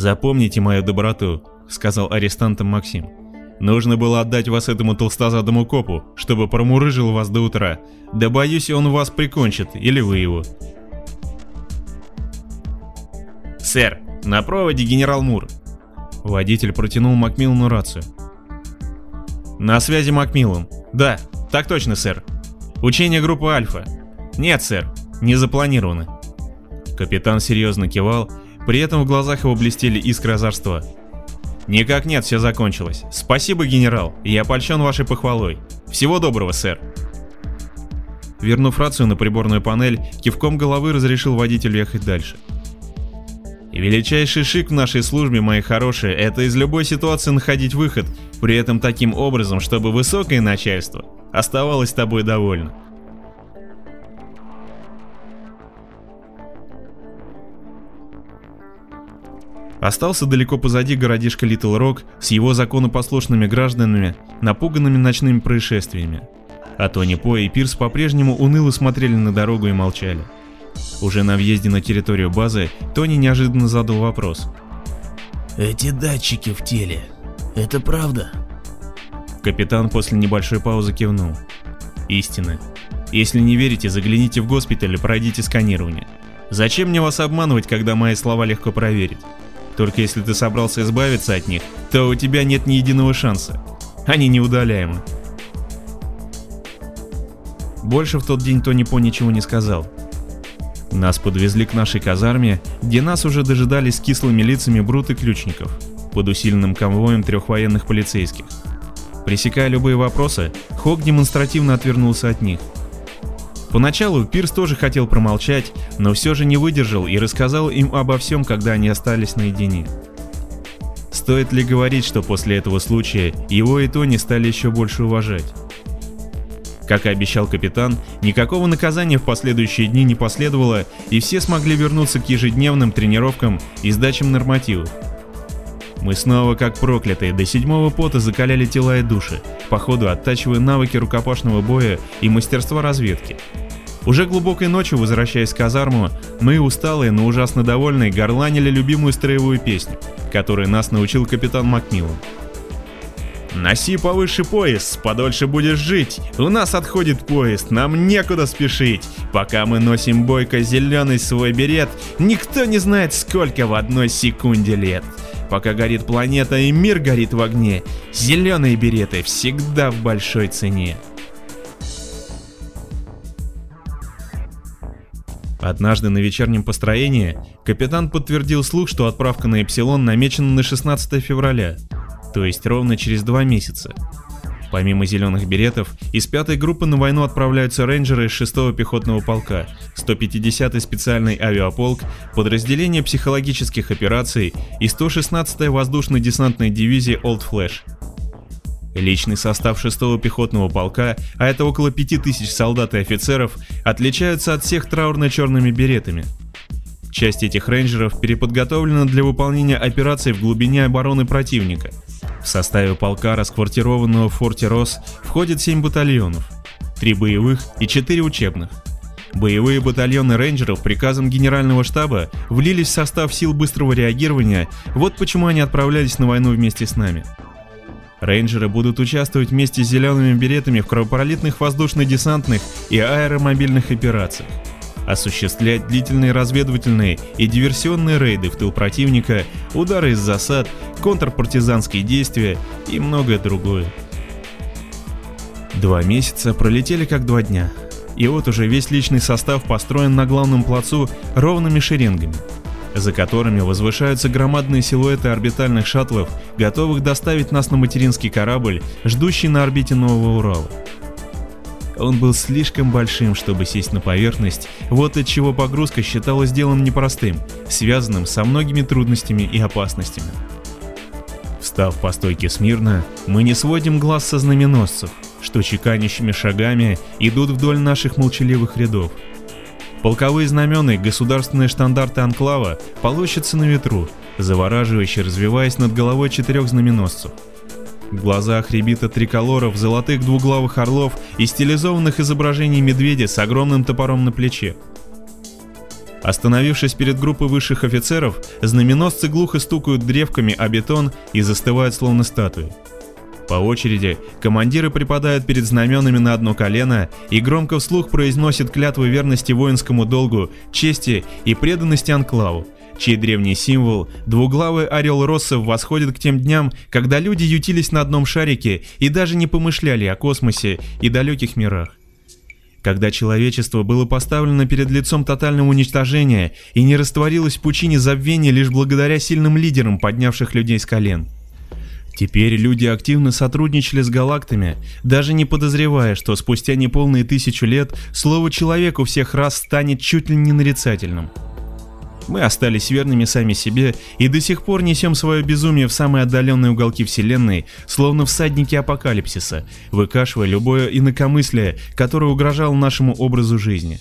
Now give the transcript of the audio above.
«Запомните мою доброту», — сказал арестантам Максим. «Нужно было отдать вас этому толстозадому копу, чтобы промурыжил вас до утра. Да боюсь, он вас прикончит, или вы его». «Сэр, на проводе генерал Мур». Водитель протянул Макмиллану рацию. «На связи Макмиллан. Да, так точно, сэр. Учение группы Альфа. Нет, сэр, не запланировано». Капитан серьезно кивал, при этом в глазах его блестели искры озорства. «Никак нет, все закончилось. Спасибо, генерал, я польщен вашей похвалой. Всего доброго, сэр». Вернув рацию на приборную панель, кивком головы разрешил водителю ехать дальше. Величайший шик в нашей службе, мои хорошие, это из любой ситуации находить выход, при этом таким образом, чтобы высокое начальство оставалось тобой довольно. Остался далеко позади городишко Литл Рок с его законопослушными гражданами, напуганными ночными происшествиями. А Тони По и Пирс по-прежнему уныло смотрели на дорогу и молчали. Уже на въезде на территорию базы Тони неожиданно задал вопрос. «Эти датчики в теле, это правда?» Капитан после небольшой паузы кивнул. «Истина. Если не верите, загляните в госпиталь и пройдите сканирование. Зачем мне вас обманывать, когда мои слова легко проверить? Только если ты собрался избавиться от них, то у тебя нет ни единого шанса. Они неудаляемы. Больше в тот день Тони По ничего не сказал. Нас подвезли к нашей казарме, где нас уже дожидались кислыми лицами Брут и Ключников, под усиленным конвоем трех военных полицейских. Пресекая любые вопросы, Хок демонстративно отвернулся от них – Поначалу Пирс тоже хотел промолчать, но все же не выдержал и рассказал им обо всем, когда они остались наедине. Стоит ли говорить, что после этого случая его и Тони стали еще больше уважать? Как и обещал капитан, никакого наказания в последующие дни не последовало, и все смогли вернуться к ежедневным тренировкам и сдачам нормативов. Мы снова, как проклятые, до седьмого пота закаляли тела и души, по ходу оттачивая навыки рукопашного боя и мастерства разведки. Уже глубокой ночью, возвращаясь в казарму, мы, усталые, но ужасно довольные, горланили любимую строевую песню, которой нас научил капитан Макмиллан. «Носи повыше пояс, подольше будешь жить. У нас отходит поезд, нам некуда спешить. Пока мы носим бойко зеленый свой берет, никто не знает, сколько в одной секунде лет. Пока горит планета и мир горит в огне, зеленые береты всегда в большой цене». Однажды на вечернем построении капитан подтвердил слух, что отправка на Эпсилон намечена на 16 февраля, то есть ровно через два месяца. Помимо зеленых беретов, из пятой группы на войну отправляются рейнджеры из 6-го пехотного полка, 150-й специальный авиаполк, подразделение психологических операций и 116-я воздушно-десантная дивизия Old Flash. Личный состав 6-го пехотного полка, а это около 5000 солдат и офицеров, отличаются от всех траурно-черными беретами. Часть этих рейнджеров переподготовлена для выполнения операций в глубине обороны противника. В составе полка, расквартированного в форте Рос, входит 7 батальонов, 3 боевых и 4 учебных. Боевые батальоны рейнджеров приказом генерального штаба влились в состав сил быстрого реагирования, вот почему они отправлялись на войну вместе с нами. Рейнджеры будут участвовать вместе с зелеными беретами в кровопролитных воздушно-десантных и аэромобильных операциях, осуществлять длительные разведывательные и диверсионные рейды в тыл противника, удары из засад, контрпартизанские действия и многое другое. Два месяца пролетели как два дня, и вот уже весь личный состав построен на главном плацу ровными шеренгами – за которыми возвышаются громадные силуэты орбитальных шаттлов, готовых доставить нас на материнский корабль, ждущий на орбите Нового Урала. Он был слишком большим, чтобы сесть на поверхность, вот от чего погрузка считалась делом непростым, связанным со многими трудностями и опасностями. Встав по стойке смирно, мы не сводим глаз со знаменосцев, что чеканящими шагами идут вдоль наших молчаливых рядов, Полковые знамена и государственные штандарты Анклава полощутся на ветру, завораживающе развиваясь над головой четырех знаменосцев. В глазах ребита триколоров, золотых двуглавых орлов и стилизованных изображений медведя с огромным топором на плече. Остановившись перед группой высших офицеров, знаменосцы глухо стукают древками о бетон и застывают словно статуи. По очереди командиры припадают перед знаменами на одно колено и громко вслух произносят клятвы верности воинскому долгу, чести и преданности анклаву, чей древний символ, двуглавый орел Россов, восходит к тем дням, когда люди ютились на одном шарике и даже не помышляли о космосе и далеких мирах когда человечество было поставлено перед лицом тотального уничтожения и не растворилось в пучине забвения лишь благодаря сильным лидерам, поднявших людей с колен. Теперь люди активно сотрудничали с галактами, даже не подозревая, что спустя неполные тысячу лет слово «человек» у всех рас станет чуть ли не нарицательным. Мы остались верными сами себе и до сих пор несем свое безумие в самые отдаленные уголки Вселенной, словно всадники апокалипсиса, выкашивая любое инакомыслие, которое угрожало нашему образу жизни.